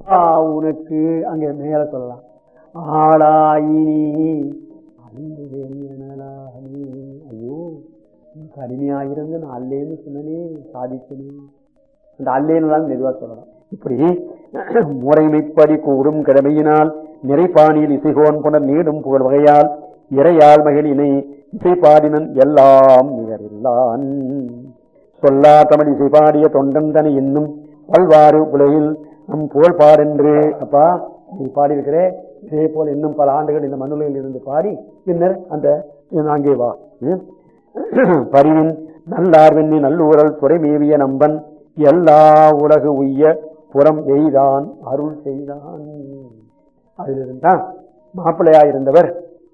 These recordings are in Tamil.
ஆ, உனக்கு அங்கே மேல சொல்லலாம். ஆளாயினி அன்புவேன் ஐயோ உனக்கு நான் அல்லேன்னு சொன்னனே சாதிக்கணும் அந்த அல்லேன்னு தான் மெதுவா சொல்லலாம். இப்படி முறைமைப்படி கூறும் கடமையினால் நிறைப்பாணியில் இசைகோன் கொண்ட நீடும் புகழ் வகையால் இறையால் மகளினை இசை பாடினன் எல்லாம் நிகரில்லான். சொல்லா தமிழ் இசைப்பாடிய தொண்டன் தனி இன்னும் பல்வாறு உலகில் நம் புகழ் பாடென்று. அப்பா நீ பாடியிருக்கிறேன் இதே போல் இன்னும் பல ஆண்டுகள் இந்த மண்ணுலையில் இருந்து பாடி பின்னர் அந்த அங்கே வா. ம்? பரிவின் நல்லார்வெண்ணி நல்லூரல் துறை மேவிய நம்பன் எல்லா உலகு உய்ய புறம் எய்தான் அருள் செய்தான். அதிலிருந்தான் மாப்பிள்ளையாயிருந்தவர்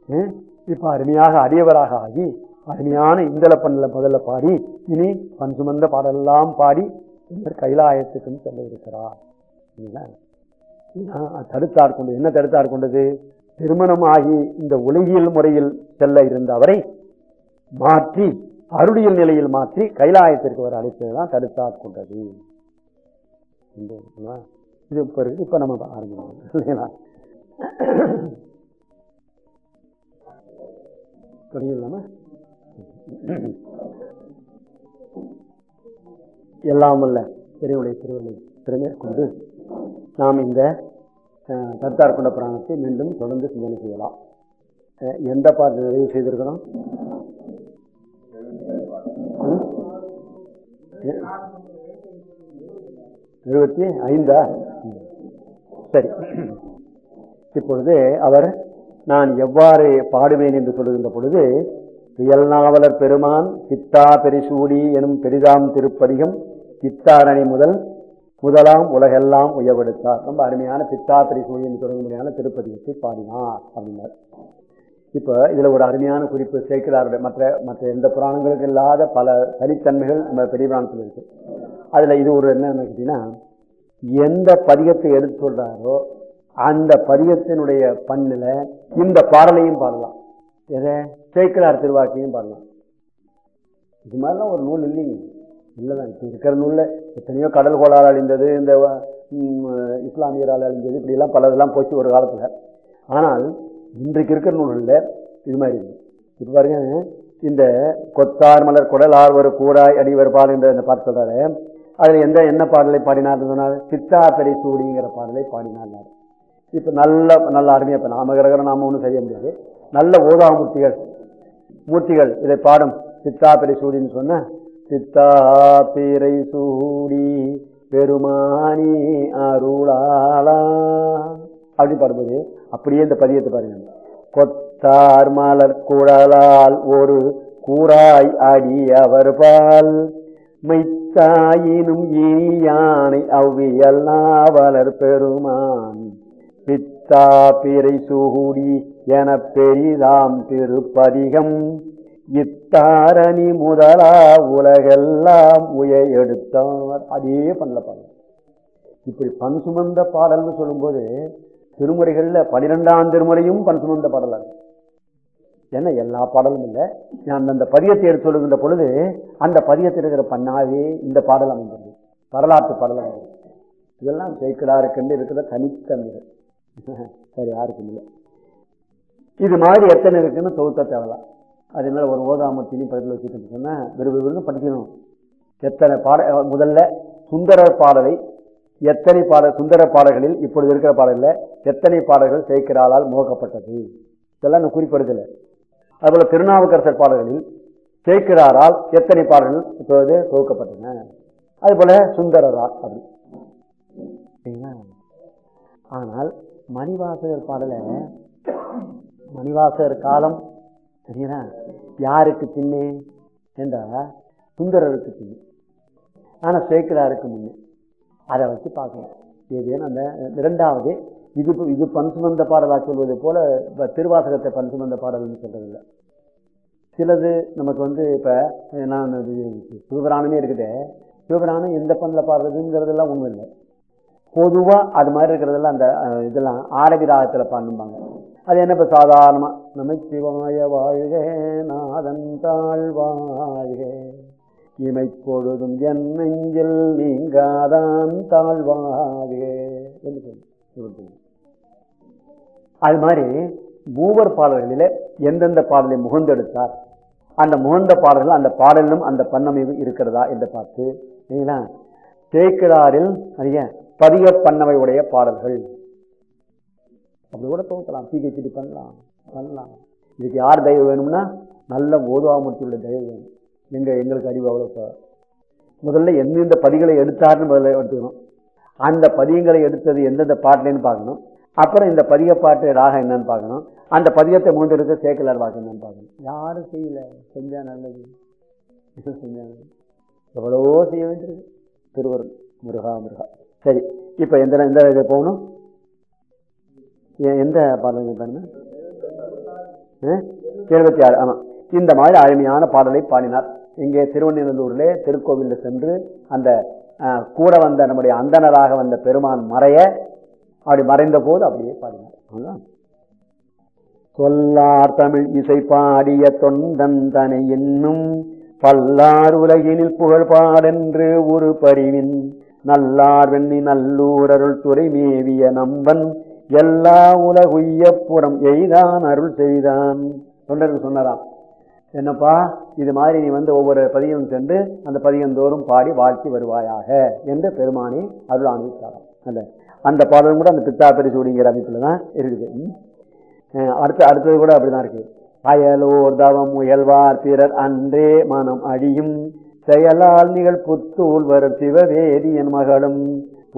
ம், இப்ப அருமையாக அடியவராக ஆகி அருமையான இந்தல பண்ணல முதல்ல பாடி இனி பன் சுமந்த பாடெல்லாம் பாடி பின்னர் கைலாயத்துக்கும் செல்ல இருக்கிறார் தடுத்தார் கொண்டு என்ன தடுத்தார் கொண்டது? திருமணம் ஆகி இந்த உலகியல் முறையில் செல்ல இருந்த அவரை மாற்றி அருளியல் நிலையில் மாற்றி கைலாயத்திற்கு வர அழைத்ததான் தடுத்தார் கொண்டது. இது இப்ப இருக்கு. இப்ப நம்ம ஆரம்பிக்கலாம். இல்லைங்களா? தொடங்கிடலாமா எல்லாம் அல்ல. பெரியவுடைய திருவள்ளை திறமேற்கொண்டு நாம் இந்த சர்தார் கொண்ட புராணத்தை மீண்டும் தொடர்ந்து சிந்தனை செய்யலாம். எந்த பாட்டு நிறைவு செய்திருக்கிறோம்? இருபத்தி எழுபத்தி ஐந்தா? சரி. இப்பொழுது அவர் நான் எவ்வாறு பாடுவேன் என்று சொல்லுகின்ற பொழுது இயல் நாவலர் பெருமான் சித்தா பெரிசூடி எனும் பெரிதாம் திருப்பதிகம் சித்தாரணி முதல் முதலாம் உலகெல்லாம் உயர்வெடுத்தார். ரொம்ப அருமையான சித்தா சூரியன் என்று தொடங்கும்படியான வச்சு பாடினார் அப்படின்னார். இப்போ இதில் ஒரு அருமையான குறிப்பு சேர்க்கிறாருடைய மற்ற மற்ற எந்த புராணங்களுக்கு இல்லாத பல தனித்தன்மைகள் நம்ம பெரிய புராணத்தில் இருக்கு. அதில் இது ஒரு என்ன கேட்டீங்கன்னா எந்த பதிகத்தை எடுத்து சொல்கிறாரோ அந்த பதிகத்தினுடைய பண்ணில் இந்த பாடலையும் பாடலாம். எதை? சேக்கிரார் திருவாக்கையும் பாடலாம். இது மாதிரிலாம் ஒரு நூல் இல்லைங்க. இல்லைதான் இப்போ இருக்கிற நூலில் எத்தனையோ கடல் கோளாறு அழிந்தது இந்த இஸ்லாமியரால் அழிந்தது இப்படிலாம் பலதெல்லாம் போச்சு ஒரு காலத்தில். ஆனால் இன்றைக்கு இருக்கிற நூலில் இது மாதிரி இப்போ பாருங்க இந்த கொத்தார் மலர் குடல் ஆர்வர் கூறாய் அடிவர் பால் என்ற இந்த பாட்டு சொல்றாரு. அதில் எந்த என்ன பாடலை பாடினார்னு சொன்னார் சித்தாத்தரை சூடிங்கிற பாடலை பாடினார். இப்போ நல்ல நல்ல அருமையாக இப்போ நாம கிரகரம் நாம ஒன்றும் செய்ய முடியாது. நல்ல ஓதா மூர்த்திகள் இதை பாடும். சித்தாபிரை சூடின்னு சொன்னால் சித்தாப்பிரை சூடி பெருமானி அருளாளா. அப்படி பாடும்போது அப்படியே இந்த பதியத்தை பாருங்க. கொத்தார் மலர் குழலால் ஒரு கூறாய் அடி அவர் பால் மைத்தாயினும் இனியானை அவ்வியல் நாவலர் பெருமான். பித்தா பிறை சூடி என பெரிதாம் திருப்பதிகம். இத்தாரணி முதலா உலகெல்லாம் உயர் எடுத்தார். அதே பண்ணல பாருங்க. இப்படி பண் சுமந்த பாடல்னு சொல்லும்போது திருமுறைகளில் பனிரெண்டாம் திருமுறையும் பண் சுமந்த பாடலாக ஏன்னா எல்லா பாடலும் இல்லை. நான் அந்த பதியத்தை எடுத்து சொல்லுகின்ற பொழுது அந்த பதியத்தில் இருக்கிற பண்ணாவே இந்த பாடல் அமைந்தது. வரலாற்று பாடல் அமைந்தது. இதெல்லாம் சேக்கடாருக்குன்னு இருக்கிற தனித்தன்மைகள் சரி யாருக்கும் இல்லை. இது மாதிரி எத்தனை இருக்குன்னு தொகுத்த தேவலாம். அதனால ஒரு ஓதாமத்திலையும் பதில் வச்சுட்டு சொன்னால் விரும்ப விரும்ப படிக்கணும். எத்தனை பாட முதல்ல சுந்தரர் பாடலை எத்தனை பாட சுந்தர பாடல்களில் இப்பொழுது இருக்கிற பாடலில் எத்தனை பாடல்கள் சேர்க்கிறாளால் முகக்கப்பட்டது இதெல்லாம் நான் குறிப்பிடுதல அதுபோல் திருநாவுக்கரசர் பாடல்களில் சேர்க்கிறாரால் எத்தனை பாடல்கள் இப்பொழுது தொகுக்கப்பட்டன? அதுபோல் சுந்தரரால் அப்படி சரிங்களா? ஆனால் மணிவாசகர் பாடலை மணிவாசகர் காலம் சரிங்களா யாருக்கு பின்னே? என்றா சுந்தரருக்கு பின்னே. ஆனால் சேக்கிராருக்கு முன்னே. அதை வச்சு பார்க்கணும். ஏதேனும் அந்த இரண்டாவது இது இது பன்சுமந்த பாடலா சொல்வது போல இப்போ திருவாசகத்தை பன்சுமந்த பாடல்னு சொல்றதில்லை. சிலது நமக்கு வந்து இப்போ நான் இது சிவபிராணமே இருக்குது. சிவபிராணம் எந்த பண்ணில் பாடுறதுங்கிறதெல்லாம் ஒன்றும் இல்லை. பொதுவாக அது மாதிரி இருக்கிறதெல்லாம் அந்த இதெல்லாம் ஆரவி ராகத்தில் பாடும்பாங்க அது என்ன இப்போ சாதாரணமாக நமச்சிவாய வாழ்க நாதன் தாழ் வாழ்க. இமைப்பொழுதும் என் நெஞ்சில் நீங்காதான் தாழ்வாழ்க என்று சொல்லு அது மாதிரி மூவர் பாடல்களில் எந்தெந்த பாடலை முகந்தெடுத்தார் அந்த முகந்த பாடல்கள் அந்த பாடலிலும் அந்த பண்ணமைவு இருக்கிறதா என்று பார்த்து சரிங்களா தேக்கிடாரில் அறிய பதிய பண்ணவை உடைய பாடல்கள். அப்படி கூட தோக்கலாம் பிஹெச்டி பண்ணலாம் பண்ணலாம். இதுக்கு யார் தயவு வேணும்னா நல்ல ஓதுவாமூர்த்தி உள்ள தயவு வேணும். எங்கள் எங்களுக்கு அறிவு அவ்வளோ முதல்ல எந்தெந்த பதிகளை எடுத்தார்னு முதல்ல எடுத்துக்கணும். அந்த பதியங்களை எடுத்தது எந்தெந்த பாட்டிலேன்னு பார்க்கணும். அப்புறம் இந்த பதிய பாட்டு ராகம் என்னன்னு பார்க்கணும். அந்த பதியத்தை மூன்று இருக்க சேர்க்கலார் வாக்கு என்னன்னு பார்க்கணும். யாரும் செய்யல. செஞ்சால் நல்லது. செஞ்சா எவ்வளவோ செய்ய வேண்டியது திருவருள் முருகா முருகா. சரி இப்போ எந்த எந்த இது போகணும்? எந்த பாடல் பாருங்க எழுபத்தி ஆறு ஆமாம் இந்த மாதிரி அருமையான பாடலை பாடினார். இங்கே திருவண்ணூரிலே திருக்கோவிலில் சென்று அந்த கூட வந்த நம்முடைய அந்தனராக வந்த பெருமான் மறைய அப்படி மறைந்த போது அப்படியே பாடினார். சொல்லார் தமிழ் இசை பாடிய தொண்டன் என்னும் பல்லார் உலகினில் புகழ் பாடென்று ஒரு பரிவின் நல்லார் வெண்ணி நல்லூரருள் துறை மேவிய நம்பன் எல்லா உலகுயப்புறம் எய்தான் அருள் செய்தான். தொண்டருக்கு சொன்னாராம் என்னப்பா இது மாதிரி நீ வந்து ஒவ்வொரு பதிகம் சென்று அந்த பதிகந்தோறும் பாடி வாழ்த்தி வருவாயாக என்று பெருமானி அருள் அனுப்பித்தாராம் அல்ல அந்த பாடலும் கூட அந்த பித்தா பெரிசூடிங்கிற அமைப்பில் தான் இருக்குது அடுத்து அடுத்தது கூட அப்படிதான் இருக்குது அயலோர் தவம் முயல்வார் பிறர் அன்றே மனம் அழியும். செயலால் நிகழ் புத்தூல் வரும் சிவவேதியன் மகளும்.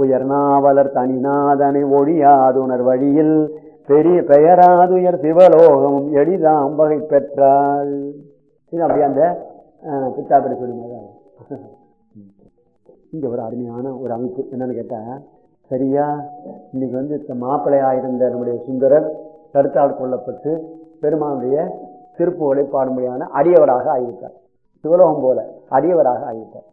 உயர்நாவலர் தனிநாதனை ஒழியாதுணர் வழியில் பெரிய பெயராதுயர் சிவலோகமும் எளிதாம் வகை பெற்றாள். இது அப்படியே அந்த பித்தாப்படி சொல்லி இங்கே ஒரு அருமையான ஒரு அமைப்பு. என்னன்னு கேட்டால் சரியா? இன்னைக்கு வந்து மாப்பிள்ளையாயிருந்த நம்முடைய சுந்தரர் கருத்தால் கொல்லப்பட்டு பெருமானுடைய திருப்புகளை பாடும்படியான அடியவராக ஆகிவிட்டார். சிவலோகம் போல அடியவராக ஆகிவிட்டார்.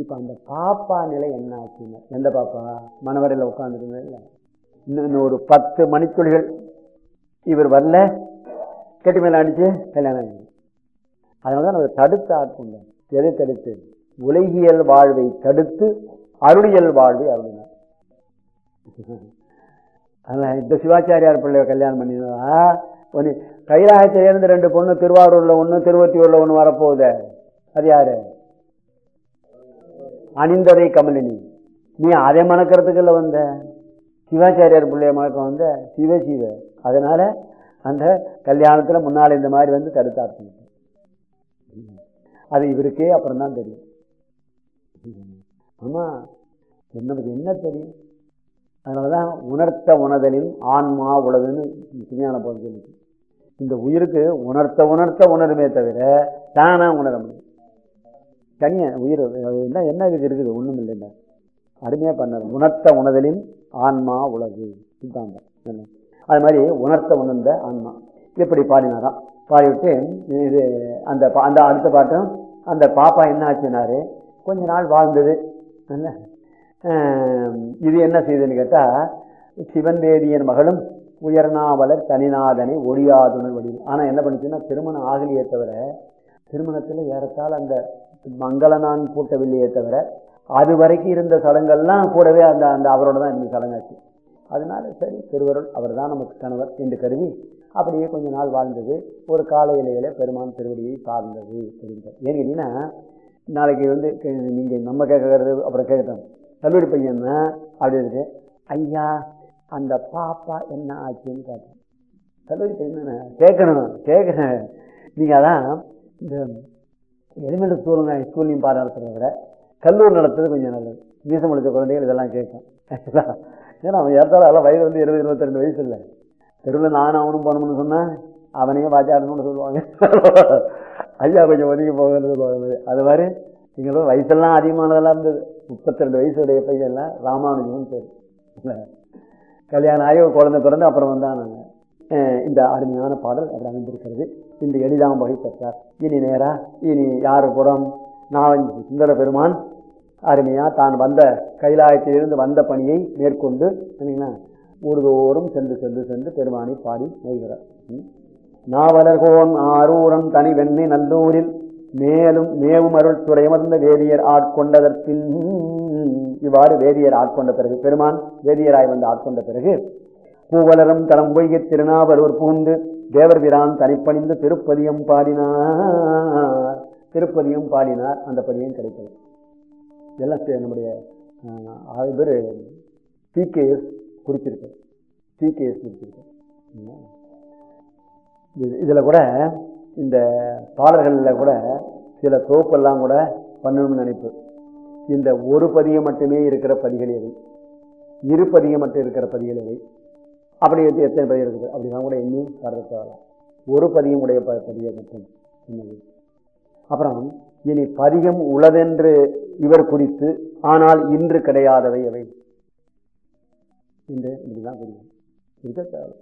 இப்போ அந்த பாப்பா நிலை என்ன ஆச்சுன்னு எந்த பாப்பா? மணவரையில் உட்காந்துருந்தது இன்னும் ஒரு பத்து மணித்துளிகள் இவர் வரல. கெட்டி மேலே அடிச்சு கல்யாணம் அதனாலதான் அவர் தடுத்து ஆட்கொண்ட எதை தடுத்து? உலகியல் வாழ்வை தடுத்து அருளியல் வாழ்வை அருளினார். அதனால் இந்த சிவாச்சாரியார் பிள்ளைய கல்யாணம் பண்ணினா ஒன்று கைலாயத்தில் இருந்து ரெண்டு பொண்ணு திருவாரூரில் ஒன்று திருவத்தியூரில் ஒன்று வரப்போகுது. அது யாரு? அணிந்ததை கமலினி நீ. அதை மணக்கிறதுக்குள்ள வந்த சிவாச்சாரியார் பிள்ளைய மணக்கம் வந்த சிவ சிவ. அதனால அந்த கல்யாணத்தில் முன்னால் இந்த மாதிரி வந்து தடுத்தாச்சு அது இவருக்கே அப்புறம் தான் தெரியும். ஆமாம் நமக்கு என்ன தெரியும்? அதனாலதான் உணர்த்த உணதலின் ஆன்மா உலகுன்னு விஞ்ஞான போது சொல்லுது. இந்த உயிருக்கு உணர்த்த உணர்த்த உணருமே தவிர தானாக உணர முடியும் தனியாக உயிர் என்ன என்ன இதுக்கு இருக்குது? ஒன்றும் இல்லைங்க அருமையாக பண்ணார். உணர்த்த உணர்தலின் ஆன்மா உலகு. சித்தாந்தம் அது. மாதிரி உணர்த்த உணர்ந்த ஆன்மா. இப்படி பாடினாராம் பாடிவிட்டு இது அந்த அந்த அடுத்த பாட்டும் அந்த பாப்பா என்ன ஆச்சுனாரு? கொஞ்ச நாள் வாழ்ந்தது. இது என்ன செய்யுதுன்னு கேட்டால் சிவன்வேதியின் மகளும் உயர்நாவலர் தனிநாதனை ஒழியாதுணர் வழி ஆனால் என்ன பண்ணுச்சுன்னா திருமணம் ஆகலையே தவிர திருமணத்தில் ஏறத்தால் அந்த மங்களனான் கூட்டவில்லையே தவிர அது வரைக்கும் இருந்த சடங்கெல்லாம் கூடவே அந்த அந்த அவரோட தான் இந்த சடங்காச்சு. அதனால சரி திருவருள் அவர் தான் நமக்கு கணவர் என்று கருதி அப்படியே கொஞ்ச நாள் வாழ்ந்தது. ஒரு கால இலையில பெருமான் திருவடியை சார்ந்தது அப்படின்ட்டு ஏன் கேட்டீங்கன்னா நாளைக்கு வந்து நீங்கள் நம்ம கேட்கறது அப்புறம் கேட்கட்டும். கல்லூரி பையன் அப்படி இருக்கு. ஐயா அந்த பாப்பா என்ன ஆச்சுன்னு கேட்டேன். கல்லூரி பையன் கேட்கணும் கேட்கணும் நீங்கள் அதான் இந்த எலிமெண்ட் ஸ்கூல் ஸ்கூல்லையும் பாடம் நடத்துறத விட கல்லூரி நடத்துறது கொஞ்சம் நல்லது. மீசம் முடிச்ச குழந்தைகள் இதெல்லாம் கேட்கும். ஏன்னா அவன் ஏற்றாலும் அதெல்லாம் வயது வந்து இருபது இருபத்தி ரெண்டு வயசு இல்லை. தெருவில் நானும் அவனும் போனோம்னு சொன்னால் அவனையும் வாஜாடணும்னு சொல்லுவாங்க. ஐயா கொஞ்சம் ஒதுங்கி போகணும்னு சொல்லுவாங்க. அது மாதிரி நீங்களும் வயசெல்லாம் அதிகமானதெல்லாம் இருந்தது. முப்பத்தி ரெண்டு வயசுடைய பையன்லாம் ராமானுஜன் பேர். கல்யாணம் ஆகி குழந்தை பிறந்து அப்புறம் வந்தான் நாங்கள் இந்த அருமையான பாடல் அதில் அமைந்திருக்கிறது. இந்த எளிதாம் வகை பெற்றார். இனி நேரா இனி யார் புறம்? நாலஞ்சு சுந்தர பெருமான் அருமையாக தான் வந்த கைலாயத்திலிருந்து வந்த பணியை மேற்கொண்டு ஒருதோறும் சென்று சென்று சென்று பெருமானை பாடி நெய்கிறார் நாவலர்கோன் ஆரூரம் தனி வெண்ணை நல்லூரில் மேலும் மேவும் அருள் துறையமர்ந்த வேதியர் ஆட்கொண்டதற்பின் இவ்வாறு வேதியர் ஆட்கொண்ட பிறகு பெருமான் வேதியராய் வந்து ஆட்கொண்ட பிறகு பூவலரும் தலம் பொய்கை திருநாவலூர் பூண்டு தேவர் பிரான் தனிப்பணிந்து திருப்பதியம் பாடினார். திருப்பதியம் பாடினார். அந்த பதியம் கிடைக்கல. இதெல்லாம் நம்முடைய ஆறு பேர் டிகேஎஸ் குறிச்சிருக்கு டிகேஎஸ் குறிச்சிருக்கு இது- கூட இந்த பாடல்களில் கூட சில தோப்பெல்லாம் கூட பண்ணணும்னு நினைப்பு. இந்த ஒரு பதியம் மட்டுமே இருக்கிற பதிகள் எவை? இரு பதியம் மட்டும் இருக்கிற பதிகள் எவை? அப்படி எத்தனை பதிவு இருக்குது? அப்படிலாம் கூட எண்ணி பாடுறது வரலாம் ஒரு பதியம் உடைய ப- பதியம் மட்டும் என்னது? அப்புறம் இனி பதியம் உளதென்று இவர் குறித்து ஆனால் இன்று கிடையாதவை அவை. இன்று இப்படிதான் புரியும். இருக்க தேவை.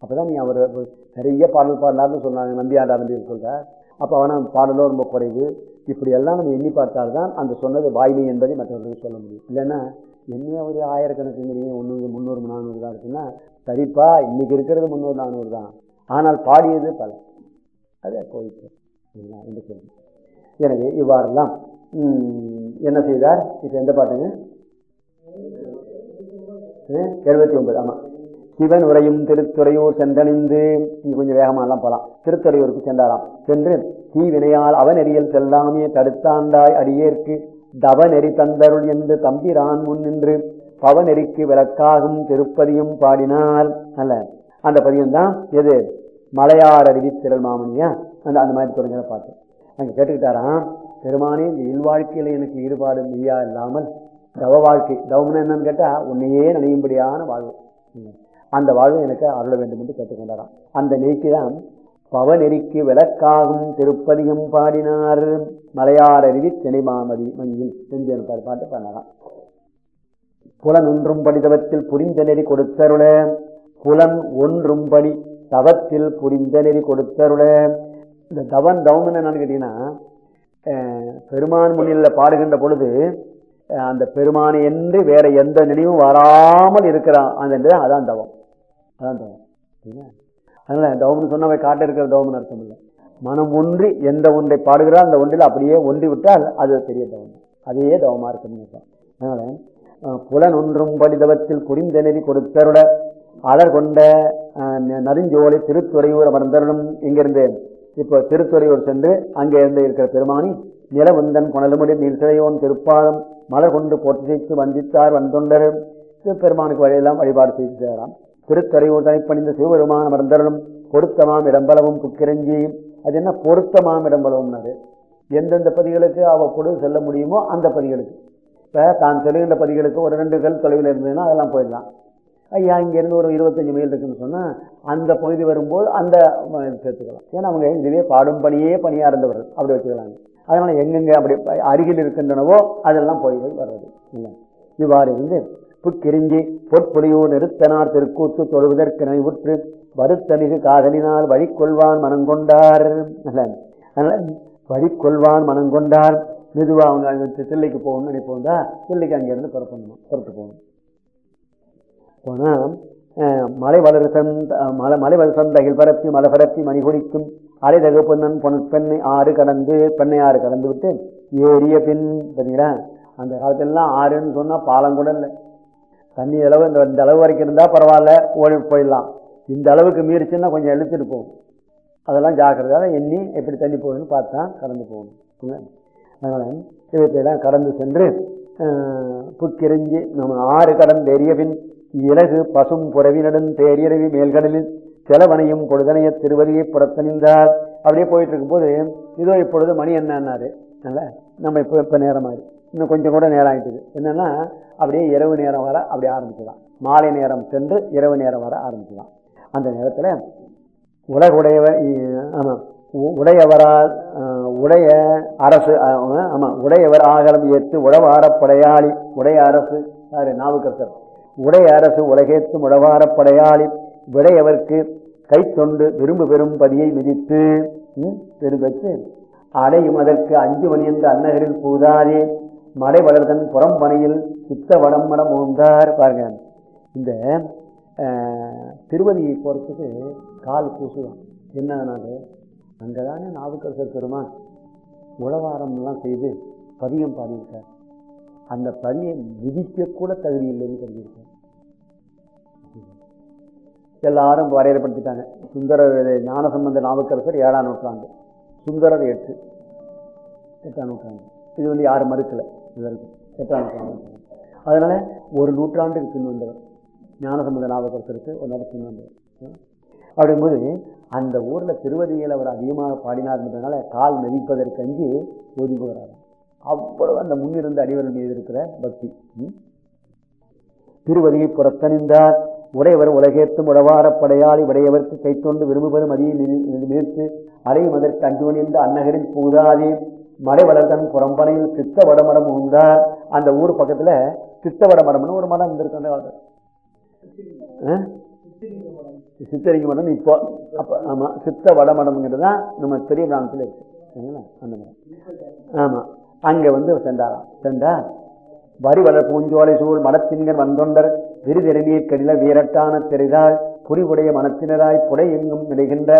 அப்போதான் நீ அவர் நிறைய பாடல் பாடினார்னு சொன்னாங்க நம்பியாண்ட நம்பி சொல்கிறார் அப்போ அவனா பாடலும் ரொம்ப குறைவு. இப்படி எல்லாம் நம்ம எண்ணி பார்த்தால்தான் அந்த சொன்னது வாய்மை என்பதை மற்றவர்களுக்கு சொல்ல முடியும். இல்லைன்னா என்ன ஒரு ஆயிரக்கணக்குங்கிறீங்க ஒன்று முந்நூறு நானூறு தான் இருக்குன்னா சரிப்பா இன்னைக்கு இருக்கிறது முந்நூறு நானூறு தான். ஆனால் பாடியது பல. அதே போயிட்டு சரிங்களா? என்று சொல்லி எனவே இவ்வாறெல்லாம் என்ன செய்தார்? இப்போ எந்த பாட்டுங்க? எழுபத்தி ஒன்பது ஆமாம் சிவன் உரையும் திருத்துறையூர் சென்றணிந்து நீ கொஞ்சம் வேகமாகலாம் போகலாம் திருத்துறையூருக்கு சென்றாராம். சென்று தீ வினையால் அவன் எரியல் செல்லாமே தடுத்தாண்டாய் அடியேற்கு தவ நெறி தந்தருள் என்று தம்பிரான் முன் நின்று பவநெறிக்கு விளக்காகும் திருப்பதியும் பாடினார் அல்ல. அந்த பதியம் தான் எது? மலையார் அருவி திரள் மாமனியா? அந்த அந்த மாதிரி தொடங்கிற பாட்டு. அங்க கேட்டுக்கிட்டாராம் பெருமானே இந்த இல்வாழ்க்கையில எனக்கு ஈடுபாடு மெய்யா இல்லாமல் தவ வாழ்க்கை தவம்னா என்னன்னு கேட்டா உன்னையே நினையும்படியான வாழ்வு. அந்த வாழ்வு எனக்கு அருள வேண்டும் என்று கேட்டுக்கொண்டாராம். அந்த நெய்க்கு தான் பவநெறிக்கு விளக்காகும் திருப்பதிகம் பாடினார். மலையார் அருவி திணைமாமதி மணியில் செஞ்சு பாட்டு பண்ணலாம் புலன் ஒன்றும் படி தவத்தில் புரிந்த நெறி கொடுத்தருள. புலன் ஒன்றும் படி தவத்தில் புரிந்த நெறி கொடுத்தருள. இந்த தவன் தவம் என்னன்னு கேட்டீங்கன்னா பெருமான் முன்னில் பாடுகின்ற பொழுது அந்த பெருமானை என்று வேற எந்த நினைவும் வராமல் இருக்கிறான். அந்த அதான் தவம். அதான் தவம். சரிங்களா? அதனால் தவம்னு சொன்னவை காட்ட இருக்கிற தவம்னு அர்த்தம் இல்லை. மனம் ஒன்றி எந்த ஒன்றை பாடுகிறா அந்த ஒன்றில் அப்படியே ஒன்றி விட்டால் அது பெரிய தவம். அதையே தவமாக இருக்குன்னு அதனால் புலன் ஒன்றும் படிதவத்தில் புரிந்த நெறி கொடுத்தருட அலர் கொண்ட ந- நறுஞ்சோலை திருத்துறையூர் அமர்ந்தருளும் இங்கிருந்து இப்போ திருத்துறையூர் சென்று அங்கே இருந்து இருக்கிற பெருமானி நிலவந்தன் குணலுமுடி நீர்சிறையோன் திருப்பாதம் மலர் கொண்டு போற்றிசைத்து வந்தித்தார் வந்தொண்டர். பெருமானுக்கு வழியெல்லாம் வழிபாடு செய்து சேராம். திருத்தறையூர் தனிப்பணிந்த சிவபெருமான அமர்ந்தருளும் பொருத்தமாம் இடம்பலவும் புக்கிரஞ்சியும் அது என்ன பொருத்தமாம் இடம்பலவும்னாரு எந்தெந்த பதிகளுக்கு அவ்வப்பொழுது செல்ல முடியுமோ அந்த பதிகளுக்கு. இப்போ தான் செல்கின்ற பதிகளுக்கு ஒரு ரெண்டு கல் தொலைவில் இருந்ததுன்னா அதெல்லாம் போயிடலாம். ஐயா இங்கேருந்து ஒரு இருபத்தஞ்சி மைல் இருக்குன்னு சொன்னால் அந்த பகுதி வரும்போது அந்த சேர்த்துக்கலாம். ஏன்னா அவங்க இதுவே பாடும் பணியே பணியாக இருந்தவர்கள். அப்படி வச்சுக்கலாங்க. அதனால் எங்கெங்கே அப்படி அருகில் இருக்கின்றனவோ அதெல்லாம் போய் போய் வர்றது. இல்லை இவ்வாறு இருந்து புக்கிரிஞ்சி பொற்பொழியோ நிறுத்தனார் திருக்கூத்து தொழுவதற்கு நினைவுற்று வருத்தமிகு காதலினால் வழிக்கொள்வான் மனங்கொண்டார். அல்ல கொள்வான் வழிக்கொள்வான் மனங்கொண்டார். மெதுவா அவங்க அங்க தில்லைக்கு போகணும்னு நினைப்போம் தான் தில்லைக்கு அங்கேருந்து புறப்படணும் புறப்பட்டு போகணும். போனா மலை வளர்சன் மலை மலை வளர்சந்தகில் பரப்பி மலை பரப்பி மணி குடிக்கும் அரை தகு பொன்னன் பொன் பெண்ணை ஆறு கடந்து பெண்ணை ஆறு கடந்து விட்டு ஏறிய பின் பார்த்தீங்களா அந்த காலத்துலலாம் ஆறுன்னு சொன்னால் பாலம் கூட இல்லை. தண்ணி அளவு இந்த இந்த அளவு வரைக்கும் இருந்தால் பரவாயில்ல ஓடி போயிடலாம். இந்த அளவுக்கு மீறிச்சுன்னா கொஞ்சம் எழுத்துட்டு போகும் அதெல்லாம் ஜாக்கிரதையாக எண்ணி எப்படி தண்ணி போகணும்னு பார்த்தா கடந்து போகணும். அதனால் அதனால இவற்றையெல்லாம் கடந்து சென்று புக்கிரிஞ்சி நம்ம ஆறு கடந்து எரிய பின் இலகு பசும் புறவினடன் தேரியரவி மேல்கடலில் செலவனையும் பொழுதனைய திருவதியை புறத்தணிந்தார் அப்படியே போயிட்டு இருக்கும்போது இதோ இப்பொழுது மணி என்னன்னாரு? நல்ல நம்ம இப்போ இப்போ நேரம் ஆயிடுச்சு இன்னும் கொஞ்சம் கூட நேரம் ஆகிட்டுது என்னென்னா அப்படியே இரவு நேரம் வர அப்படி ஆரம்பிச்சுதான் மாலை நேரம் சென்று இரவு நேரம் வர ஆரம்பிச்சுதான் அந்த நேரத்தில் உலகுடையவர் ஆமாம் உடையவரால் உடைய அரசு ஆமாம் உடையவர் ஆகலம் ஏற்று உழவாரப்படையாளி உடைய அரசு யார்? நாவுக்கரசர். உடைய அரசு உலகேற்று உழவாரப்படையாளி படையாளி விடையவர்க்கு கை தொண்டு விரும்பு பெறும் பதியை மிதித்து ம், பெரும் வச்சு அடையும் அதற்கு அஞ்சு மணி என்ற அன்னகரில் பூதாதே மடை வளர்தன் புறம்பனையில் சித்த வடம் மடம் உந்தார் பாருங்க. இந்த திருவதியை போகிறதுக்கு கால் கூசுதான். என்னன்னாரு அங்கதானே நாவுக்கரசர் பெருமான் உழவாரம்லாம் செய்து பதியம் பாடியிருக்கார். அந்த பதியை விதிக்கக்கூட தகுதி இல்லைன்னு சொல்லியிருக்கார் எல்லாரும் வரையறைப்படுத்திட்டாங்க சுந்தரர் ஞானசம்பந்த நாவுக்கரசர் ஏழாம் நூற்றாண்டு. சுந்தரர் எட்டு. எட்டாம் நூற்றாண்டு. இது வந்து யாரும் மறுக்கலை. எட்டாம் அதனால ஒரு நூற்றாண்டுக்கு பின் வந்தவர். ஞானசம்பந்த நாவுக்கரசருக்கு ஒரு நாள் பின் வந்தவர். அப்படிங்கும்போது அந்த ஊரில் திருவதியில் அவர் அதிகமாக பாடினார்ன்றதுனால கால் நெவிப்பதற்கு அஞ்சு ஒதுங்கி வராரு. அவ்வளவு அந்த முன்னிருந்த அடிவர் மீது இருக்கிற பக்தி. திருவதியை புறத்தணிந்தார். உடையவர் உலகேத்தும் உடவாரப்படையாளி படையாளி உடையவர்க்கு கைத்தொண்டு விரும்புபெறும் அதியை நிறுத்து அறையும் அதற்கு அஞ்சுவணிந்த அன்னகரில் பூதாதே மலை வளர்தன் புறம்பனையில் சித்த வடமரம் உண்டார் அந்த ஊர் பக்கத்தில் சித்த வடமரம்னு ஒரு மரம் இருந்திருக்கு அந்த காலத்தில் ஆ? மரம் இப்போ அப்போ ஆமாம் சித்த வடமரம்ங்கிறது தான் நம்ம பெரிய கிராமத்தில் இருக்கு. சரிங்களா? அந்த மரம் ஆமாம் அங்கே வந்து சென்றாராம். சென்றார். வரி வளர் பூஞ்சோலை சூழ் மடத்தின்கண் வந்தொண்டர் விருதிரநீர் கடில வீரட்டான தெரிதாள் புரிவுடைய மனத்தினராய் புடை எங்கும் நிலைகின்ற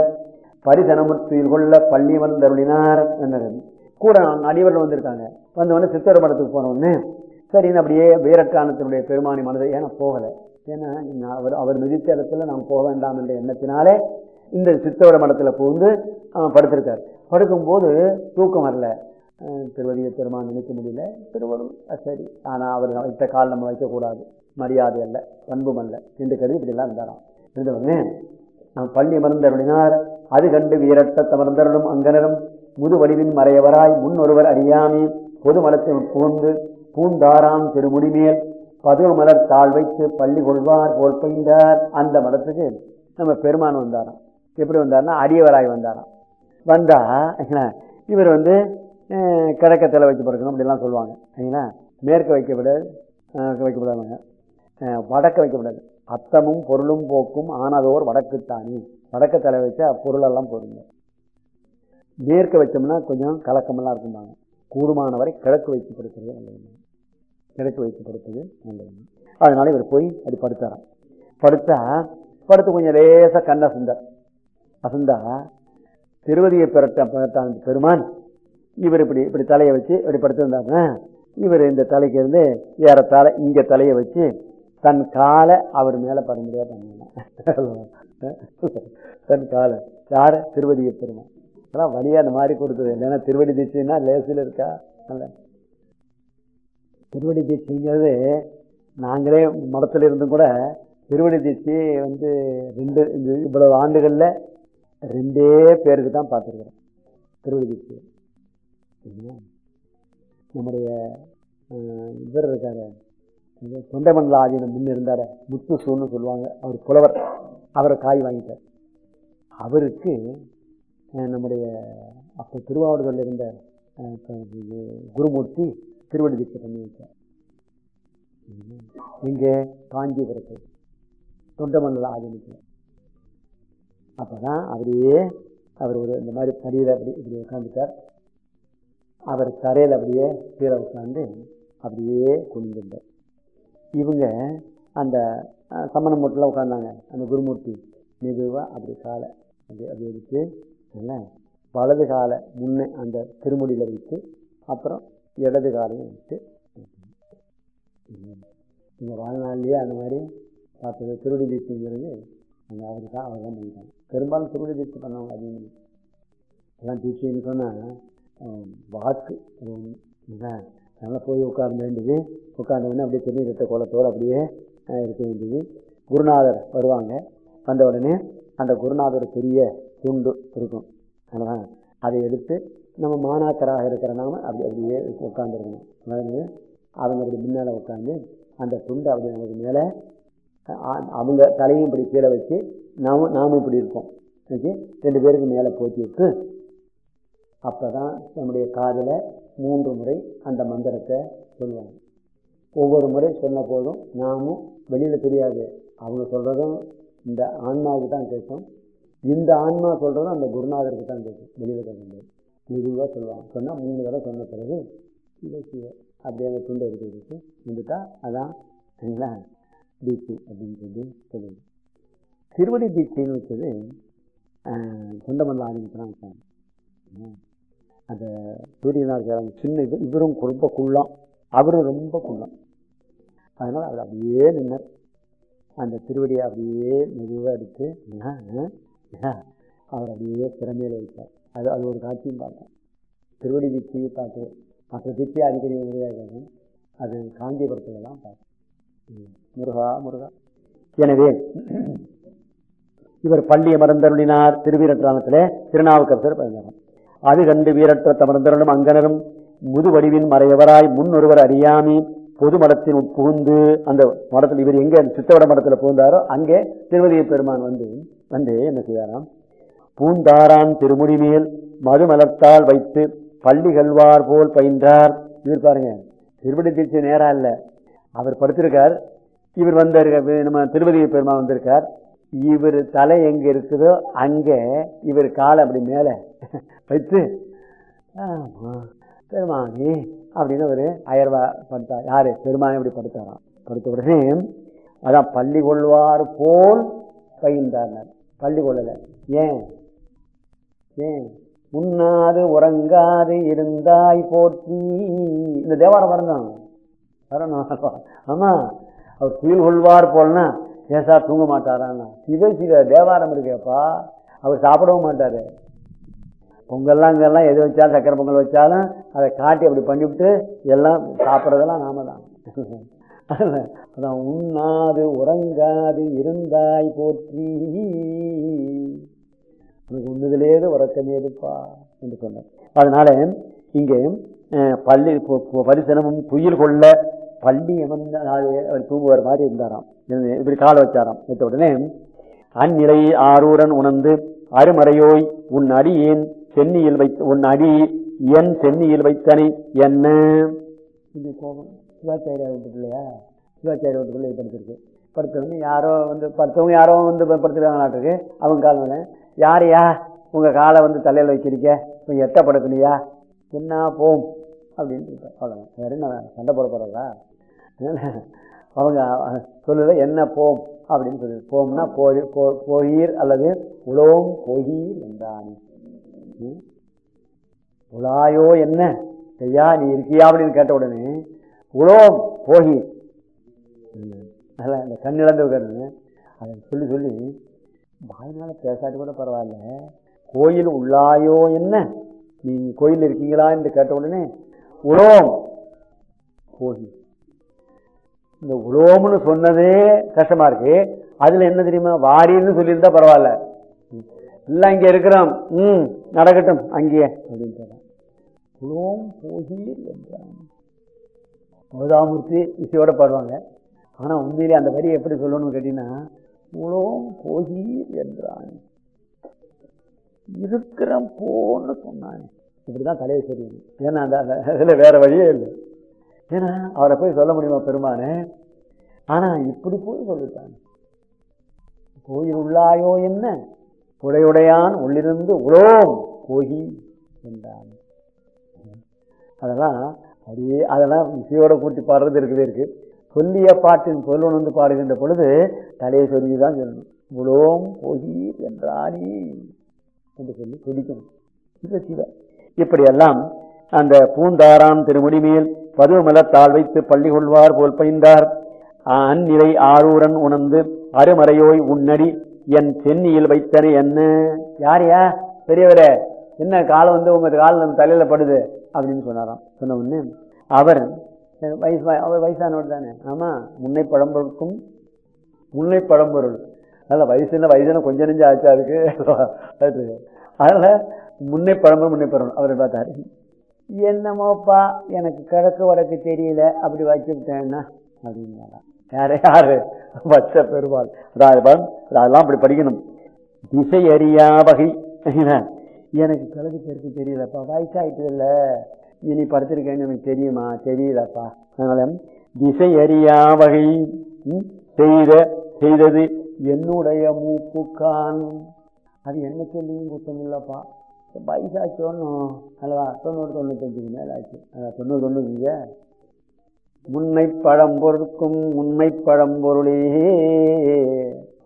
பரிசனமுற்றுயில் கொள்ள பள்ளி வந்தருளினார் என்னது? கூட அடிவர்கள் வந்திருக்காங்க. வந்தவொடனே சித்தர் மடத்துக்கு போனோடனே சரின்னு அப்படியே வீரட்டானத்தினுடைய பெருமானி மனதை ஏன்னா போகலை? ஏன்னா அவர் அவர் மிதித்த இடத்துல நாம் போக வேண்டாம் என்ற எண்ணத்தினாலே இந்த சித்தவர மடத்தில் புகுந்து அவன் படுத்திருக்கார். படுக்கும்போது தூக்கம் வரல. திருவதிய பெருமான் நினைக்க முடியல. திருவரும் சரி. ஆனால் அவர் வைத்த கால் நம்ம வைக்கக்கூடாது. மரியாதை அல்ல பண்பும் அல்ல. என்று கருதி இப்படிலாம் இருந்தாராம். இருந்தவங்க நான் பள்ளி மருந்தருளினார் அது கண்டு வீரட்ட தமர்ந்தருளும் அங்கனரும். முதுவடிவின் மறையவராய் முன் ஒருவர் அறியாமே பொது மலத்தில் புகுந்து பூந்தாராம் திருமுடிமேல் பதுவ மலர் தாழ் வைத்து பள்ளி கொள்வார் போல் பெய்ந்தார் அந்த மலத்துக்கு நம்ம பெருமான் வந்தாராம். எப்படி வந்தார்னா அரியவராய் வந்தாராம். வந்தா இவர் வந்து அஹ், கிழக்கத்தில் வைக்க பிறக்கணும் அப்படிலாம் சொல்லுவாங்க. சரிங்களா? மேற்கு வைக்கப்படாது வைக்கப்படாதுங்க. வடக்க வைக்கப்படாது. அத்தமும் பொருளும் போக்கும் ஆனதோர் வடக்குத்தானே. வடக்க தலை வச்சா பொருளெல்லாம் பொருங்க மேற்கு வச்சோம்னா கொஞ்சம் கலக்கமெல்லாம் இருக்கும்பாங்க. கூடுமானவரை கிழக்கு வைத்து படுத்துறது நல்லது கிழக்கு வைத்து படுத்தது நல்லது அதனால இவர் போய் அப்படி படுத்தாராம். படுத்தா படுத்து கொஞ்சம் லேசாக கண்ண சுந்தர் அசந்தா திருவதியை பெறட்ட பெறட்டான் பெருமான் இவர் இப்படி இப்படி தலையை வச்சு இப்படி படுத்திருந்தாருன்னா இவர் இந்த தலைக்கு இருந்து ஏறத்தாழ இங்கே தலையை வச்சு தன் காலை அவர் மேலே பரம்பரையாக பண்ணலாம் தன் காலை யார திருவதியை பெருமான் அதான் வழியாக அந்த மாதிரி கொடுத்தது. இல்லைன்னா திருவடி தீட்சைன்னா லேசில் இருக்கா? அல்ல. திருவடி தீட்சைங்கிறது நாங்களே மடத்தில் இருந்தும் கூட திருவடி தீட்சி வந்து ரெண்டு இந்த இவ்வளவு ஆண்டுகளில் ரெண்டே பேருக்கு தான் பார்த்துருக்குறோம். திருவடி தீட்சி. சரிங்களா? நம்முடைய இவர் இருக்காரு. இது தொண்டைமண்டல ஆதீனம் முன்ன இருந்தார். முத்து சூன்னு சொல்லுவாங்க. அவர் புலவர். அவரை காய் வாங்கிட்டார். அவருக்கு நம்முடைய அப்போ திருவாவூரில் இருந்த குருமூர்த்தி திருவடி தீட்சை பண்ணி வச்சார் இங்கே காஞ்சிபுரத்தில் தொண்டமண்டல அப்போ தான் அப்படியே அவர் ஒரு இந்த மாதிரி தரையில் அப்படி இப்படி உட்காந்துட்டார் அவர் தரையில் அப்படியே கீழே உட்காந்து அப்படியே குனிந்திருந்தார் இவங்க அந்த அஹ், சமண மூட்டில் உட்காந்தாங்க அந்த குருமூர்த்தி மெதுவாக அப்படி காலை அப்படி அப்படி எடுத்து என்ன? வலது காலை முன்னே அந்த திருமுடியில் வைத்து அப்புறம் இடது காலையும் வச்சு இந்த வாழ்நாள்லேயே அந்த மாதிரி பார்த்தது திருவடி தீர்த்திங்கிறது அந்த அவருக்கு தான் அவர் தான் பண்ணிட்டாங்க. பெரும்பாலும் திருவடி தீர்த்தி பண்ணவங்க அதிகம் எல்லாம் தீர்த்தின்னு சொன்னால் வாக்கு அது நல்லா போய் உட்கார்ந்து வேண்டியது உட்கார்ந்த உடனே அப்படியே திருநீர் இட்ட கோலத்தோடு அப்படியே இருக்க வேண்டியது. குருநாதர் வருவாங்க. வந்த உடனே அந்த குருநாதர் பெரிய துண்டு இருக்கும். அல்லவா அதை எடுத்து நம்ம மாணாக்கராக இருக்கிற நாம அப்படி அப்படியே உட்காந்துருக்கணும் அதாவது அவங்க அப்படி முன்னால் உட்காந்து அந்த துண்டு அப்படி நமக்கு மேலே ஆ- அவங்க தலையும் இப்படி கீழே வச்சு நாமும் நாமும் இப்படி இருக்கோம். வச்சு ரெண்டு பேருக்கு மேலே போட்டி விட்டு அப்போ தான் நம்முடைய காதில் மூன்று முறை அந்த மந்திரத்தை சொல்லுவாங்க. ஒவ்வொரு முறை சொன்ன போதும் நாமும் வெளியில் தெரியாது. அவங்க சொல்கிறதும் இந்த ஆன்மாவுக்கு தான் கேட்கும். இந்த ஆன்மா சொல்கிறது அந்த குருநாதருக்கு தான் கேட்கும் வெளியில் கண்டு மெதுவாக சொல்லுவாங்க. சொன்னால் மூணு தடவை சொன்ன பிறகு சிவ சிவ அப்படியே அந்த துண்டை எடுத்து வச்சு வந்துட்டா அதான் சரிங்களா தீட்சி அப்படின்னு சொல்லி சொல்லுது. திருவடி தீட்சின்னு வச்சது தொண்டமல்ல ஆரம்பிக்கலாம் வச்சாங்க அந்த சூரியனார் சின்ன இது இவரும் ரொம்ப குள்ளம். அவரும் ரொம்ப குள்ளம். அதனால் அவர் அப்படியே நின்னர். அந்த திருவடியை அப்படியே மெதுவாக எடுத்து என்ன, அவர் அப்படியே திறமையில வைத்தார். அது அது ஒரு காட்சியும் பார்த்தேன் திருவடி வீச்சியை பார்த்து மற்ற தீட்சி அடிக்கடி உரையாகிறது அது காஞ்சிபுரத்துலலாம் பார்த்தேன் முருகா முருகா. எனவே இவர் பள்ளி அமர்ந்தருளினார். திருவீரற்றானத்திலே திருநாவுக்கரசர் பிறந்தார். அது கண்டு வீரற்ற தமர்ந்தருளும் அங்கனரும் முதுவடிவின் மறையவராய் முன்னொருவர் அறியாமி பொது மடத்தின் புகுந்து அந்த மடத்தில் இவர் எங்க சித்தவட மடத்தில் புகுந்தாரோ அங்கே திருமதி பெருமான் வந்து வந்து என்ன செய்தாராம்? பூந்தாரான் திருமுடி மேல் மதுமலர்த்தால் வைத்து பள்ளி கல்வார் போல் பயின்றார். இவர் பாருங்க திருவடி தீட்சை நேரா இல்லை. அவர் படுத்திருக்கார். இவர் வந்தார் நம்ம திருவதி பெருமான் வந்திருக்கார். இவர் தலை எங்கே இருக்குதோ அங்கே இவர் காலை அப்படி மேலே வைத்து ஆமா, பெருமானி அப்படின்னு ஒரு அயர்வா படுத்தார் யாரு? பெருமானி அப்படி படுத்தாராம். படுத்த உடனே அதான் பள்ளி கொள்வார் போல் பயின்றார் பள்ளி கொள்ளலை. ஏன்? ஏன்? உண்ணாது உறங்காது இருந்தாய் போற்றி. இந்த தேவாரம் வரணும். வரணும். ஆமாம் அவர் துயில் கொள்வார் போலனா ஏசா தூங்க மாட்டாரான்னா சிவ சிவ தேவாரம் இருக்கேப்பா. அவர் சாப்பிடவும் மாட்டார். பொங்கல்லாம் இங்கெல்லாம் எது வச்சாலும் சக்கரை பொங்கல் வச்சாலும் அதை காட்டி அப்படி பண்ணிவிட்டு எல்லாம் சாப்பிட்றதெல்லாம் நாம தான். அதான் உண்ணாது உறங்காது இருந்தாய் போற்றி. உனக்கு உண்ணுதலேது உறக்கமேதுப்பா என்று சொன்னார். அதனால இங்கே பள்ளி பரிசனமும் துயில் கொள்ள பள்ளி அமர்ந்த அவர் தூங்குவார் மாதிரி இருந்தாராம். இப்படி காலை வச்சாராம். வச்ச உடனே அந்நிலை ஆரூரன் உணர்ந்து அருமறையோய் உன் அடியேன் சென்னியில் வைத்த உன் அடி என் சென்னியில் வைத்தனை என்ன? இது கோபம். சிவாச்சாரியா வீட்டுக்குள்ளையா சிவாச்சாரியா வீட்டுக்குள்ள படுத்திருக்கு படுத்தவங்க யாரோ வந்து படுத்தவங்க யாரோ வந்து படுத்துருக்காங்களாட்டுருக்கு அவங்க காலம் யாரையா? உங்கள் காலை வந்து தலையில் வைக்கிறீங்க கொஞ்சம் எட்ட படுக்கலையா? என்ன? போம். அப்படின்னு இருப்பார். அவ்வளவுதான். என்ன சண்டை போட போகிறதா அவங்க சொல்லுத என்ன? போம். அப்படின்னு சொல்லி போம்னா போயிர் போ- அல்லது உலோம் போயீர் என்றான். இருக்கு. உலாயோ என்ன? ஐயா நீ இருக்கியா அப்படின்னு கேட்ட உடனே உலோம் போகி. அதெல்லாம் இந்த கண்ணிழந்தவர்கள் அதை சொல்லி சொல்லி வாய்னால பேசாட்டி கூட பரவாயில்ல. கோயில் உள்ளாயோ என்ன? நீ கோயில் இருக்கீங்களா என்று கேட்ட உடனே உலோம் போகி. இந்த உலோம்னு சொன்னதே கஷ்டமாக இருக்கு. அதில் என்ன தெரியுமா? வாரின்னு சொல்லியிருந்தா பரவாயில்ல. இல்லை இங்கே இருக்கிறோம். ம் நடக்கட்டும் அங்கேயே. அப்படின்னு சொல்றான். உலோம் போகீர் என்றான் அவதாமூர்த்தி இசையோட பாடுவாங்க. ஆனால் உண்மையிலே அந்த வரி எப்படி சொல்லணும்னு கேட்டீங்கன்னா உலோம் போகீர் என்றான் இருக்கிறோம் போன்னு சொன்னான் இப்படிதான் தலையை தெரியும் ஏன்னா அந்த அதில் வேறு வேற வழியே இல்லை. ஏன்னா அவரை போய் சொல்ல முடியுமா பெருமானே? ஆனா இப்படி போய் சொல்லிட்டாங்க. கோயில் உள்ளாயோ என்ன? உடையுடையான் உள்ளிருந்து உலோம் போகி என்றான். அதெல்லாம் அப்படியே அதெல்லாம் இசையோட கூட்டி பாடுறது இருக்கவே இருக்கு. சொல்லிய பாட்டின் பொருள் வந்து பாடுகின்ற பொழுது தலையை சொல்லி தான் சொல்லணும். உலோம் போகி என்றானே என்று சொல்லி துடிக்கணும். சிவ சிவ. இப்படியெல்லாம் அந்த பூந்தாராம் திருமுடி மேல் பதுமலத்தால் வைத்து பள்ளி கொள்வார் போல் பயின்றார். அந்நிலை ஆரூரன் உணர்ந்து அருமறையோய் உன்னடி என் சென்னியில் வைத்தனை என்ன? யாரையா? பெரியவரே என்ன காலம் வந்து உங்க காலம் நம்ம தலையில படுது? அப்படின்னு சொன்னாராம். சொன்ன உடனே அவர் வயசு அவர் வயசானவர் தானே. ஆமாம் முன்னை பழம்பொருளுக்கும் முன்னை பழம்பொருள். அதனால் வயசுன்னா வயசுல கொஞ்சம் நெஞ்சு ஆச்சா இருக்கு அதனால் முன்னை பழம்பொருள் முன்னை பழம்பொருள் அவர் பார்த்தாரு. என்னமோப்பா எனக்கு கிழக்கு வடக்கு தெரியல. அப்படி வச்சு விட்டேன்னா அப்படின்னாரா யாரு யாரு? வச்ச பெருமாள். அதாவது அதெல்லாம் அப்படி படிக்கணும். திசை அறியா வகை. எனக்கு கிழக்கு தெற்கு தெரியலப்பா. வயசாயிட்டு இல்லை இனி படுத்திருக்கேன்னு எனக்கு தெரியுமா? தெரியலப்பா. அதனால திசை அறியா வகை. செய்த செய்தது என்னுடைய மூப்புக்கான். அது என்ன சொல்லியும் குத்தம் இல்லைப்பா. வயசாச்சு ஒன்றும் அல்லவா? தொண்ணூறு தொண்ணூத்தஞ்சுக்கு மேல ஆச்சு அதான் தொண்ணூறு தொண்ணூத்தஞ்சு. முன்னை பழம்பொருக்கும் முன்னை பழம்பொருளே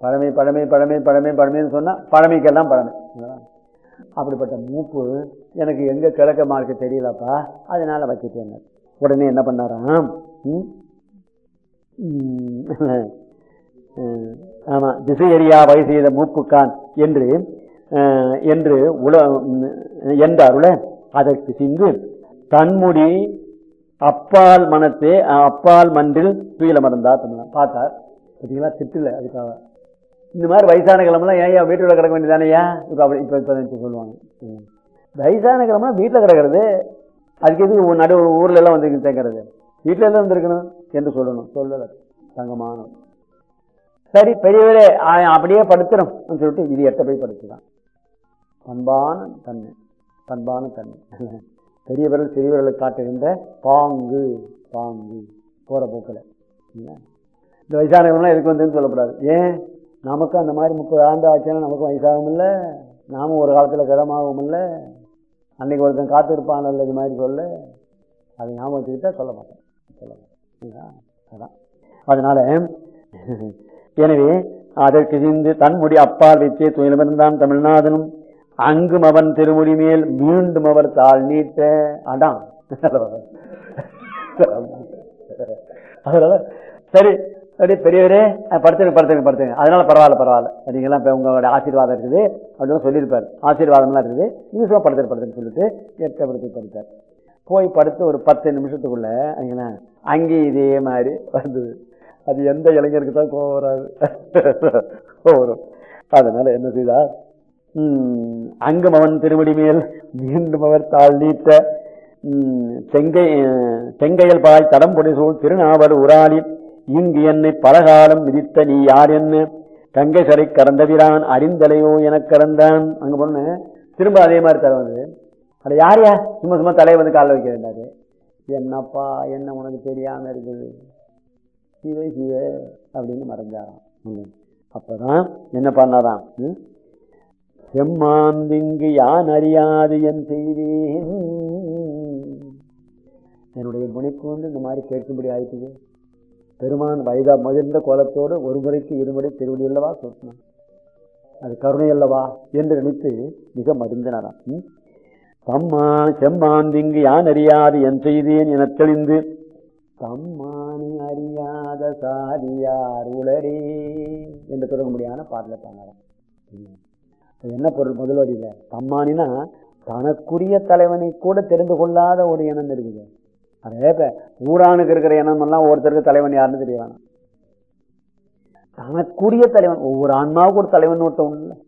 பழமை பழமை பழமை பழமை பழமைன்னு சொன்னால் பழமைக்கெல்லாம் பழமை. அப்படிப்பட்ட மூப்பு எனக்கு எங்கே கிழக்க மார்க்கு தெரியலப்பா. அதனால் வச்சுட்டேன் உடனே என்ன பண்ணாராம்? ஆமாம் திசையறியா வகை செய்த மூப்புக்கான் என்று என்று உல என்ற அருள அதற்கு சிந்து தன்முடி அப்பால் மனத்தே அப்பால் மன்றில் தூயில மறந்தார் தமிழன். பார்த்தார். பார்த்தீங்களா திட்டுல அதுக்காக. இந்த மாதிரி வயசான கிழமெல்லாம் ஏன் வீட்டில் கிடக்க வேண்டியதானேயா இப்ப அப்படி இப்போ இப்ப சொல்லுவாங்க. வயசான கிழமெல்லாம் வீட்டில் கிடக்கிறது அதுக்கு எது நடு ஊரில் எல்லாம் வந்து தேங்கிறது வீட்டில் எல்லாம் வந்திருக்கணும் என்று சொல்லணும். சொல்லலை. தங்கமான. சரி பெரியவரே அப்படியே படுத்துறோம் சொல்லிட்டு இது எட்ட போய் படுத்துதான். பண்பான தன்மை. பண்பான தன்மை. பெரியவர்கள் சிறியவர்களை காட்டுகின்ற பாங்கு பாங்கு போகிற போக்கில். இந்த வயசானவங்களாம் எதுக்கு வந்ததுன்னு சொல்லக்கூடாது. ஏன்? நமக்கு அந்த மாதிரி முப்பது ஆண்டு ஆச்சுன்னா நமக்கு வயசாகவும் இல்லை நாமும் ஒரு காலத்தில் கிடமாகவும் இல்லை அன்றைக்கி ஒருத்தன் காத்திருப்பான் இல்லை இது மாதிரி சொல்ல. அது ஞாபகம் வச்சுக்கிட்டா சொல்ல மாட்டேன். சொல்ல மாட்டேன். அதான். அதனால் எனவே அதற்கு சிந்து தன்முடி அப்பால் வைத்தே துயிலமிருந்தான் தமிழ்நாதனும். அங்கும் அவன் திருமுடி மேல் மீண்டும் அவர் தாழ் நீட்ட. அதான். சரி அப்படி பெரியவரே படுத்துங்க படுத்துங்க படுத்துங்க. அதனால பரவாயில்ல பரவாயில்ல. நீங்களாம் இப்போ உங்களோட ஆசீர்வாதம் இருக்குது. அப்படின்னு சொல்லியிருப்பார். ஆசீர்வாதம்லாம் இருக்குது. நியூஸாக சும்மா படுத்துரு படுத்துன்னு சொல்லிட்டு எட்ட படுத்து படுத்தார். போய் படுத்து ஒரு பத்து நிமிஷத்துக்குள்ள அங்கேனா அங்கேயும் இதே மாதிரி வந்தது. அது எந்த இளைஞருக்கு தான் கோவம் வராது. கோவம் அதனால என்ன செய்தார்? அங்கும் அவன் திருமடி மேல் மீண்டும் அவர் தாழ் நீட்ட செங்கை செங்கையல் பாய் தடம் சூழ் திருநாவல் உராளி இங்கு என்னை பலகாலம் மிதித்த நீ யார் என்ன கங்கை சரை கறந்தவிரான் அறிந்தலையோ என கறந்தான். அங்க பொண்ணு திரும்ப அதே மாதிரி தலை வந்தது அது யார் யா? சும்மா சும்மா தலையை வந்து கால வைக்க வேண்டாது. என்னப்பா என்ன உனக்கு தெரியாம இருக்குது? சிவ சிவ அப்படின்னு மறைஞ்சாராம். ம். அப்பதான் என்ன பண்ணாதான் ம்? செம்மாந்திங்கு யான் அறியாது என் செய்தேன். என்னுடைய முனைக்கு வந்து இந்த மாதிரி கேட்கும்படி ஆயிட்டுது. பெருமான் வயதா மகிழ்ந்த கோலத்தோடு ஒரு முறைக்கு இருமுறை திருவடி அல்லவா சொன்னான். அது கருணை அல்லவா என்று நினைத்து மிக மருந்தினாராம் ம்? தம்மா செம்மாந்திங்கு யான் அறியாது என் செய்தேன் எனத் தெளிந்து தம்மானி அறியாத சாதியார் உளரே என்று தொடங்க முடியாத பாடல அது என்ன பொருள் முதல் தம்மானினா தனக்குரிய தலைவனை கூட தெரிந்து கொள்ளாத ஒரு இனம் இருக்குது. அதே இப்போ ஊரானுக்கு இருக்கிற இனம் எல்லாம் ஒருத்தருக்கு தலைவன் யாருன்னு தெரியாது தனக்குரிய தலைவன் ஒவ்வொரு ஆன்மாவுக்கு ஒரு தலைவன் ஒருத்தவன்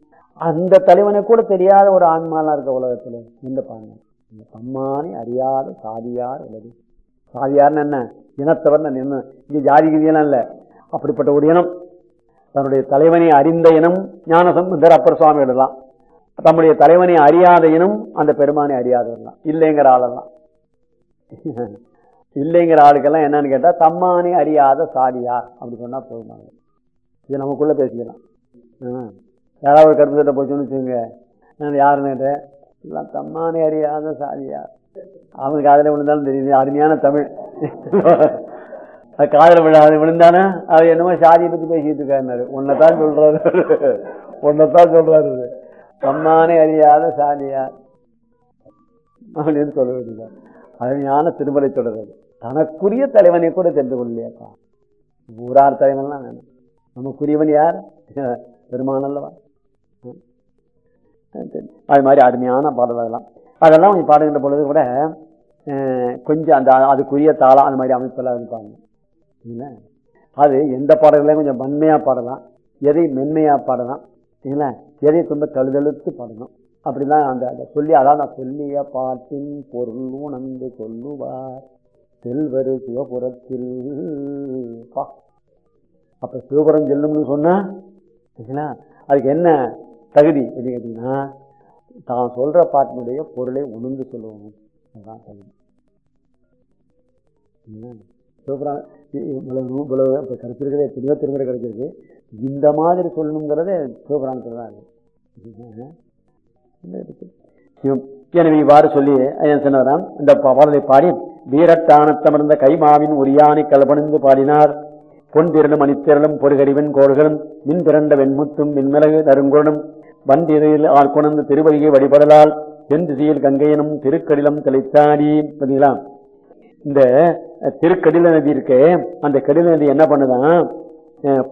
அந்த தலைவனை கூட தெரியாத ஒரு ஆன்மாலாம் இருக்க உலகத்துல. இந்த பாருங்க. இந்த தம்மானி அறியாத சாதியார் உலகு. சாதியார்னு என்ன? இனத்தவர் என்ன இங்கே ஜாதி கீதியெல்லாம் இல்லை. அப்படிப்பட்ட ஒரு இனம். தன்னுடைய தலைவனை அறிந்த இனம் ஞானசம்பந்தர் அப்பர் சுவாமிகள் தான் தம்முடைய தலைவனை அறியாத இனம் அந்த பெருமானை அறியாதவர் தான் இல்லைங்கிற ஆளெல்லாம். இல்லைங்கிற ஆளுக்கெல்லாம் என்னன்னு கேட்டால் தம்மானை அறியாத சாதியார் அப்படி சொன்னால் போதுமாங்க இது நமக்குள்ளே பேசிக்கலாம். ஆ. யாராவது ஒரு கருத்து போச்சுன்னு வச்சுக்கோங்க. நான் யாருன்னு கேட்டேன்? எல்லாம் தம்மானை அறியாத சாதியார். அவனுக்கு அதில் விழுந்தாலும் தெரியுது. அருமையான தமிழ். அது காதல விழாது விழுந்தானே? அது என்னமோ சாதியை பற்றி பேசிட்டு இருக்காரு உன்னைத்தான் சொல்றாரு. உன்னைத்தான் சொல்றாரு தம்மானை அறியாத சாதியார் அப்படின்னு சொல்ல வேண்டியதான் அருமையான திருமலை தொடர்றது தனக்குரிய தலைவனை கூட தெரிந்து கொள்ளலையாப்பா. ஊரார் தலைவன்லாம் வேணும். நமக்குரியவன் யார்? பெருமான் அல்லவா? அது மாதிரி அருமையான பாடல் அதெல்லாம் அதெல்லாம் பாடுகின்ற பொழுது கூட கொஞ்சம் அந்த அதுக்குரிய தாளம் அந்த மாதிரி அமைப்பெல்லாம் இருப்பாங்க. இல்ல அது எந்த பாடல்களையும் கொஞ்சம் வன்மையாக பாடலாம். எதை மென்மையாக பாடலாம். இல்ல எதை ரொம்ப தழுதழுத்து பாடணும். அப்படிதான் அந்த அந்த சொல்லி அதான் நான் சொல்லிய பாட்டின் பொருள் உணர்ந்து சொல்லுவார். செல்வரு சிவபுரத்தில். பா. அப்போ சிவபுரம் செல்லும்னு சொன்னா சரிங்களா அதுக்கு என்ன தகுதி அப்படின்னு கேட்டிங்கன்னா தான் சொல்கிற பாட்டினுடைய பொருளை உணர்ந்து சொல்லுவோம். அதுதான் தகுதி. என்ன? இவ்வளவு இவ்வளவு இப்போ கிடைச்சிருக்கிறதே எத்தனையோ திருமுறை கிடைச்சிருக்கு இந்த மாதிரி சொல்லணுங்கிறதே சிவபுராணத்தில் தான் இருக்கு சிவம். எனவே இவ்வாறு சொல்லி ஐயன் இந்த பாடலை பாடி வீரட்டானத்தமர்ந்த கைமாவின் உரியானை கல்பணிந்து பாடினார் பொன் திரளும் மணித்திரளும் பொறுகறிவன் கோள்களும் மின் திரண்ட வெண்முத்தும் மின்மிளகு நறுங்குறனும் வந்திரையில் ஆள் கொணர்ந்து திருவழியை வழிபடலால் தென் திசையில் கங்கையனும் திருக்கடிலம் தலைத்தாடி பார்த்தீங்களா இந்த திருக்கடில நதி இருக்கு அந்த கடில நதி என்ன பண்ணுதான்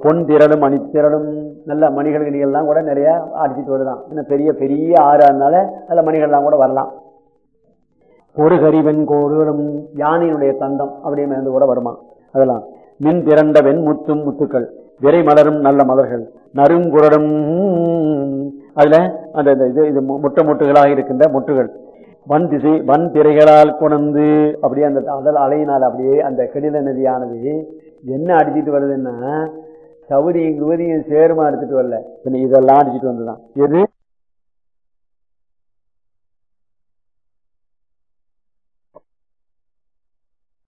பொன் திரளும் மணி திரளும் நல்ல மணிகள் கிணிகள்லாம் கூட நிறைய அடிச்சிட்டு வருதான் இன்னும் பெரிய பெரிய ஆறு அதனால நல்ல மணிகள்லாம் கூட வரலாம். ஒரு கரிவெண் கோடுகளும் யானையினுடைய தந்தம் அப்படியே மேந்து கூட வருமா? அதெல்லாம். மின் திரண்ட வெண் முத்தும் முத்துக்கள் விரை மலரும் நல்ல மலர்கள் நறுங்குரடும் அதுல அந்த இது இது மு- முட்டை முட்டுகளாக இருக்கின்ற முட்டுகள். வன் திசை வன் திரைகளால் கொணர்ந்து அப்படியே அந்த அதல் அலையினால் அப்படியே அந்த கடித நதியானது என்ன அடிச்சிட்டு வருதுன்னா சவுரியும் குவரியும் சேருமா எடுத்துட்டு வரல. இதெல்லாம் அடிச்சுட்டு வந்துதான் எது?